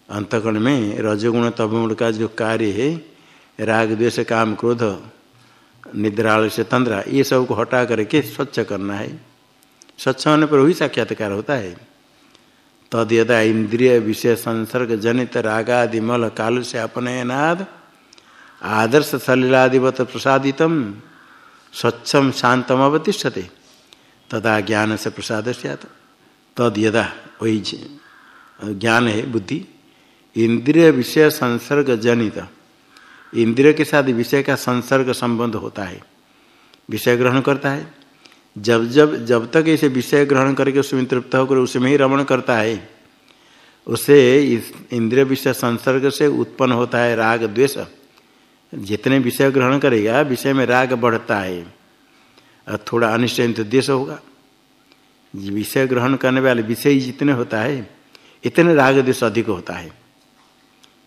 अंतकरण में रजगुण तमगुण का जो कार्य है, राग, द्वेष, काम, क्रोध निद्राल से तंद्रा, ये सबको हटा करके स्वच्छ करना है। स्वच्छ होने पर वही साक्षात्कार होता है। तद यदा इंद्रिय विषय संसर्ग जनित रागादि मल कालु से अपनयनाद, आदर्श सलिलादिवत प्रसादितम। स्वच्छम शांतम अवतिष्ठते तदा ज्ञान से प्रसाद सत तद यदा वही ज्ञान है, बुद्धि, इंद्रिय विषय संसर्ग जनित इंद्रिय के साथ विषय का संसर्ग संबंध होता है। विषय ग्रहण करता है। जब जब जब तक इसे विषय ग्रहण करके उसमें तृप्त होकर उसमें ही रमण करता है, उसे इंद्रिय विषय संसर्ग से उत्पन्न होता है राग द्वेष। जितने विषय ग्रहण करेगा, विषय में राग बढ़ता है। और थोड़ा अनिश्चय द्वेष होगा। विषय ग्रहण करने वाले विषय जितने होता है, इतने राग देश अधिक होता है।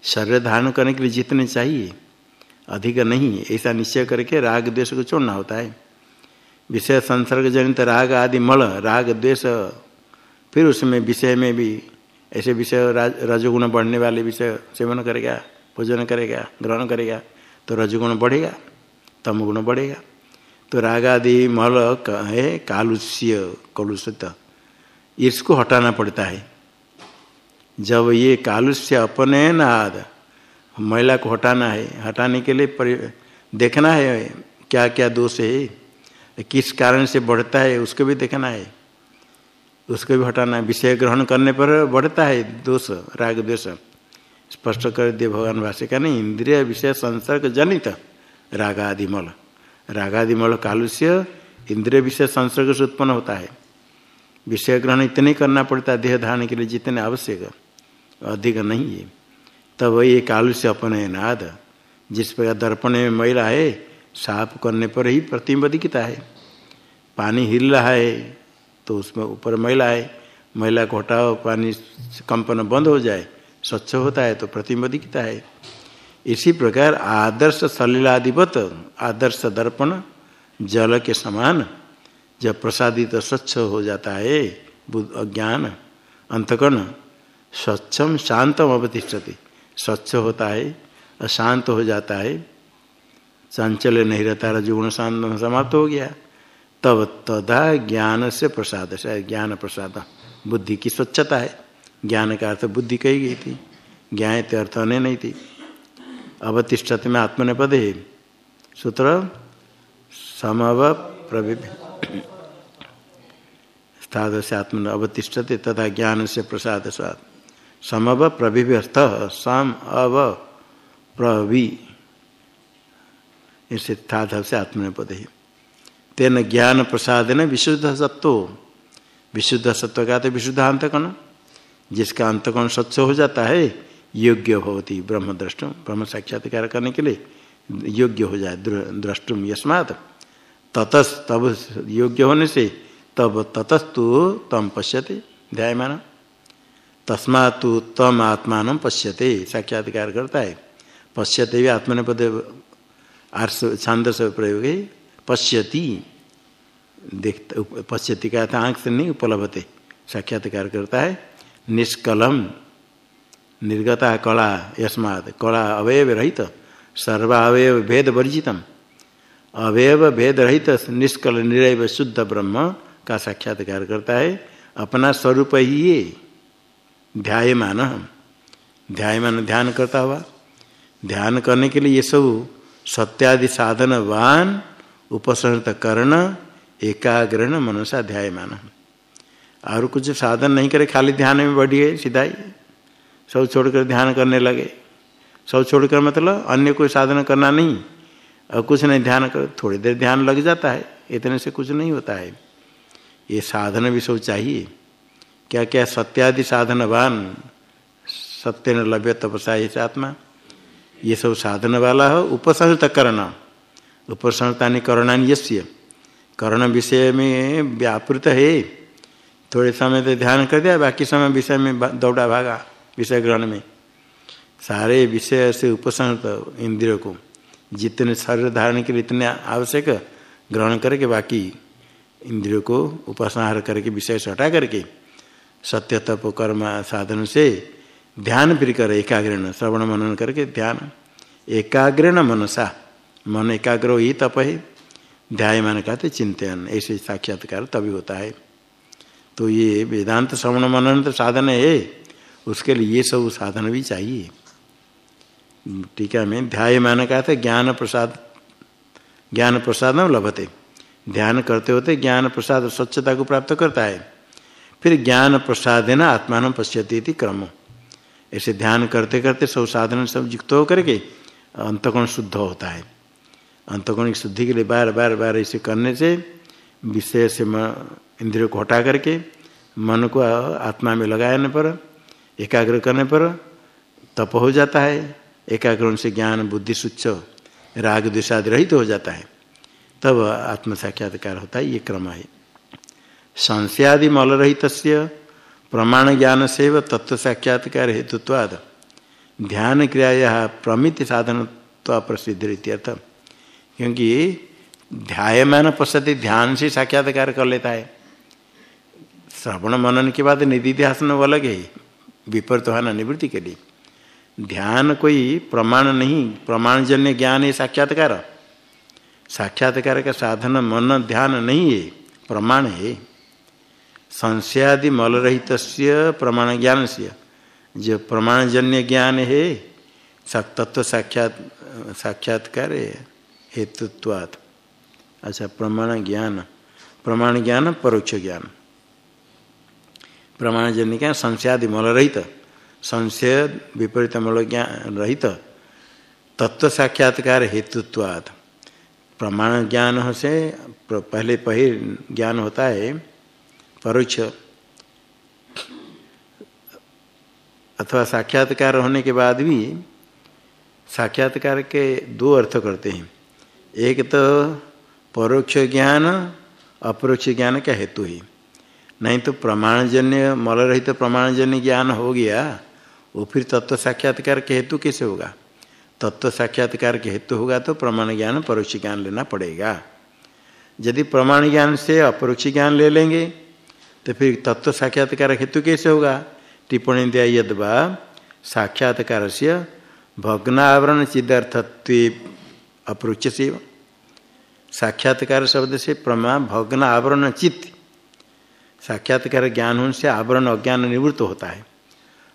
शरीर धारण करने के लिए जितने चाहिए, अधिक नहीं, ऐसा निश्चय करके राग द्वेष को छोड़ना होता है। विषय संसर्ग जनित राग आदि मल, राग द्वेष फिर उसमें विषय में भी ऐसे विषय रजगुण बढ़ने वाले विषय सेवन करेगा, भोजन करेगा, ग्रहण करेगा। तो रजगुण बढ़ेगा, तमगुण बढ़ेगा। तो राग आदि मल है कालुष्य कलुषित, इसको हटाना पड़ता है। जब ये कालुष्य अपने नाद महिला को हटाना है, हटाने के लिए देखना है क्या क्या दोष है, किस कारण से बढ़ता है, उसको भी देखना है। उसको भी हटाना है। विषय ग्रहण करने पर बढ़ता है दोष, राग द्वेष। स्पष्ट कर दिए भगवान भाष्य का नहीं इंद्रिय विषय संसर्ग जनित रागादिमल। रागादिमल कालुष्य इंद्रिय विषय संसर्ग से उत्पन्न होता है। विषय ग्रहण इतने करना पड़ता है देह धारण के लिए जितने आवश्यक, अधिक नहीं है। तब वही कालुष्य अपने नाद, जिस प्रकार दर्पण में मैला है, साफ़ करने पर ही प्रतिबद्धिकता है। पानी हिल रहा है तो उसमें ऊपर मैला है। मैला को हटाओ, पानी कंपन बंद हो जाए स्वच्छ होता है तो प्रतिम्ब दिखता है। इसी प्रकार आदर्श सलिलाधिपत, आदर्श दर्पण, जल के समान, जब प्रसादित तो स्वच्छ हो जाता है, बुद्ध अज्ञान, अंतकर्ण, स्वच्छम शांतम अवतिष्ठति। स्वच्छ होता है, अशांत हो जाता है। चंचल नहीं रहता रजुगुण शांत समाप्त हो गया। तब तदा ज्ञान से प्रसाद से ज्ञान प्रसाद, बुद्धि की स्वच्छता है। ज्ञान का अर्थ बुद्धि कही गई थी। ज्ञान ते अर्थ अने नहीं थी। अवतिष्ठत में आत्मने पद। है सूत्र, समव प्रवि से आत्मन अवतिष्ठते तथा ज्ञान से प्रसाद स्वाद समव प्रभिव्यर्थ सम अव प्रवि। इसे था से आत्मनिपद है तेन ज्ञान प्रसाद ने विशुद्ध सत्व विशुद्ध सत्व का तो विशुद्ध अंतकण जिसका अंतकोण स्वच्छ हो जाता है? योग्य होती ब्रह्म द्रष्टुम ब्रह्म साक्षात्कार करने के लिए योग्य हो जाए द्रष्टुम यस्मात। ततस, तब योग्य होने से, तब ततस्तु तम पश्यते, ध्यायमान। तस्मा तो तम आत्मान पश्यते, साक्षात्कार करता है। पश्यते भी आत्मन पद, आर्स छांद से प्रयोग है पश्यति, देखता, पश्यति का आँख से नहीं, उपलब्धते, साक्षात्कार करता है। निष्कलम। निर्गता कला, यस्मात कला अवयव रहित सर्वावयव भेद वर्जितम। अवयव भेद रहित, निष्कल निरव शुद्ध ब्रह्म का साक्षात्कार करता है। अपना स्वरूप ही ये, ध्यायमान। ध्यायमान ध्यान करता हुआ, ध्यान करने के लिए ये सब सत्यादि साधन वान उपसंहत कर्ण, एकाग्रहण मनुष्य ध्यायमान। और कुछ साधन नहीं करे, खाली ध्यान में बढ़िए सीधा ही सब छोड़कर ध्यान करने लगे। सब छोड़कर मतलब अन्य कोई साधन करना नहीं, और कुछ नहीं, ध्यान कर, थोड़ी देर ध्यान लग जाता है, इतने से कुछ नहीं होता है। ये साधन भी सब चाहिए। क्या क्या सत्यादि साधनवान, सत्य न लभ्य तपसा ऐसे आत्मा। ये सब साधन वाला हो, उपसंहृत करण। उपसंहृता करणान यश्य करण विषय में व्यापृत है। थोड़े समय तो ध्यान कर दिया, बाकी समय विषय में दौड़ा भागा, विषय ग्रहण में। सारे विषय से उपसंहृत इंद्रियों को, जितने शरीर धारण के लिए इतने आवश्यक ग्रहण करके, बाकी इंद्रियों को उपसंहार करके, विषय से हटा करके, सत्य, तप, कर्म साधन से ध्यान फिर कर एकाग्रण, श्रवण मनन करके ध्यान। एकाग्रण मनसा, मन एकाग्र ही तप है। ध्याय मन कहते चिंतन, ऐसे साक्षात्कार तभी होता है। तो ये वेदांत श्रवण मनन तो साधन है। उसके लिए ये सब साधन भी चाहिए। टीका में ध्याय मान का था, ज्ञान प्रसाद ज्ञान प्रसाद लभते। ध्यान करते होते ज्ञान प्रसाद स्वच्छता को प्राप्त करता है। फिर ज्ञान प्रसाद न आत्मान पश्यती क्रम। ऐसे ध्यान करते करते सब साधन सब युक्त होकर के अंतकोण शुद्ध होता है। अंतकोण की शुद्धि के लिए बार बार बार ऐसे करने से विषय से इंद्रियों को हटा करके मन को आत्मा में लगाने पर, एकाग्र करने पर तप हो जाता है। एकाग्र से ज्ञान, बुद्धि सुच्छ राग द्वेषादि रहित तो हो जाता है। तब आत्म साक्षात्कार होता है, ये क्रम है। संशयादि मल रहित प्रमाण ज्ञान से व तत्व साक्षात्कार हेतुत्वाद। ध्यान क्रिया प्रमित साधन प्रसिद्ध क्योंकि ध्यायमान पश्यति ध्यान से साक्षात्कार कर लेता है। श्रवण मनन के बाद निधि ध्यान अलग है विपरीत होना निवृत्ति के लिए। ध्यान कोई प्रमाण नहीं, प्रमाणजन्य ज्ञान है साक्षात्कार। साक्षात्कार का साधन मन ध्यान नहीं है, प्रमाण है। संशयादि मल रहित प्रमाण ज्ञान से। जो प्रमाणजन्य ज्ञान है तत्व साक्षात, साक्षात्कार हेतुत्वात्। अच्छा प्रमाण ज्ञान प्रमाण ज्ञान परोक्ष ज्ञान प्रमाणजन्य ज्ञान संशयादि मल रहित संशय विपरीत मूल ज्ञान रहित तत्व साक्षात्कार हेतुत्वाद प्रमाण ज्ञान से पहले पहले ज्ञान होता है परोक्ष अथवा साक्षात्कार होने के बाद भी साक्षात्कार के दो अर्थ करते हैं एक तो परोक्ष ज्ञान, अपरोक्ष ज्ञान का हेतु ही। नहीं तो प्रमाणजन्य मल रहित तो प्रमाणजन्य ज्ञान हो गया, वो फिर तत्व साक्षात्कार के हेतु कैसे होगा? तत्व साक्षात्कार के हेतु होगा तो प्रमाण ज्ञान, परोक्ष ज्ञान लेना पड़ेगा। यदि प्रमाण ज्ञान से अपरोक्ष ज्ञान ले लेंगे तो फिर तत्व साक्षात्कार हेतु कैसे होगा? टिप्पणी दिया यदवा साक्षात्कार से भग्नावरण चिदर्थत्व अपरोक्ष से साक्षात्कार शब्द से प्रमा भग्न आवरण चित्त। साक्षात्कार ज्ञान होने से आवरण अज्ञान निवृत्त होता है।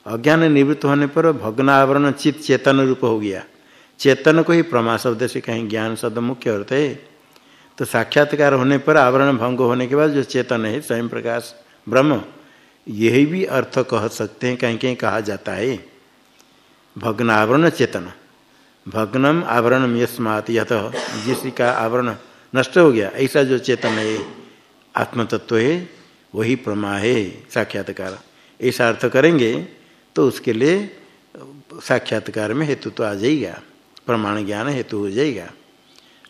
अज्ञान निवृत्त होने पर भग्न आवरण चित्त चेतन रूप हो गया। चेतन को ही प्रमा शब्द से कहीं, ज्ञान शब्द मुख्य अर्थ है। तो साक्षात्कार होने पर आवरण भंग होने के बाद जो चेतन है, स्वयं प्रकाश, ब्रह्म, यही भी अर्थ कह सकते हैं, कहीं कहीं कहा जाता है। भग्न आवरण चेतन। भग्नम आवरणम यस्मात यथ जिसका आवरण नष्ट हो गया। ऐसा जो चेतन है, आत्मतत्व है, वही प्रमा है, साक्षात्कार। ऐसा अर्थ करेंगे तो उसके लिए साक्षात्कार में हेतु तो आ जाएगा। प्रमाण ज्ञान हेतु हो जाएगा।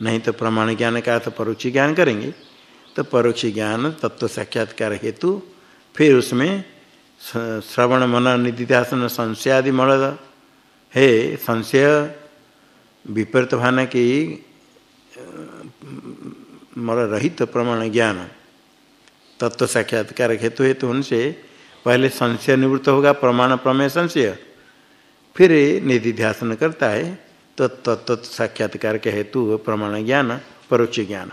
नहीं तो प्रमाण ज्ञान का तो परोक्ष ज्ञान करेंगे। तो परोक्ष ज्ञान, तत्व साक्षात्कार हेतु, फिर उसमें श्रवण, मन, निधिध्यासन, संशय आदि मल है। संशय, विपरीत भावना की मल रहित प्रमाण ज्ञान। तत्व साक्षात्कार हेतु हेतु उनसे पहले संशय निवृत्त होगा, प्रमाण प्रमेय संशय। फिर निधि ध्यान करता है तो तत्व साक्षात्कार के हेतु प्रमाण ज्ञान, परोक्ष ज्ञान।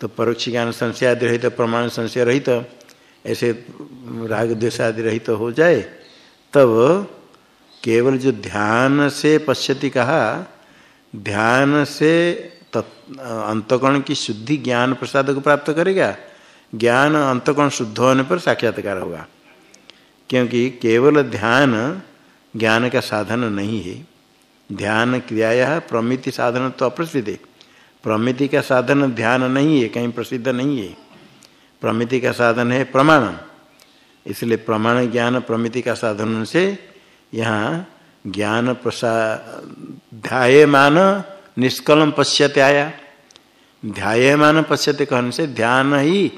तो परोक्ष ज्ञान संशय आदि रहित प्रमाण संशय रहित ऐसे राग द्वेष आदि रहित हो जाए, तब केवल जो ध्यान से पश्यति कहा, ध्यान से अंतकरण की शुद्धि ज्ञान प्रसाद को प्राप्त करेगा। ज्ञान अंतकरण शुद्ध होने पर साक्षात्कार होगा। क्योंकि केवल ध्यान ज्ञान का साधन नहीं है। ध्यान क्रिया प्रमिति साधन तो अप्रसिद्ध है। प्रमिति का साधन ध्यान नहीं है, कहीं प्रसिद्ध नहीं है। प्रमिति का साधन है प्रमाण। इसलिए प्रमाण ज्ञान, प्रमिति का साधन से यहाँ ज्ञान प्रसाद मान निष्कलम पश्यते आया। ध्यायमान पश्यते कहने से ध्यान ही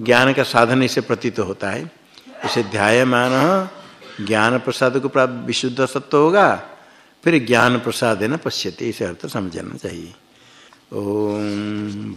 ज्ञान का साधन इसे प्रतीत होता है। इसे ध्यायमान ज्ञान प्रसाद को प्राप्त विशुद्ध सत्व होगा, फिर ज्ञान प्रसाद है न पश्यते, इसे अर्थ समझना चाहिए। ओम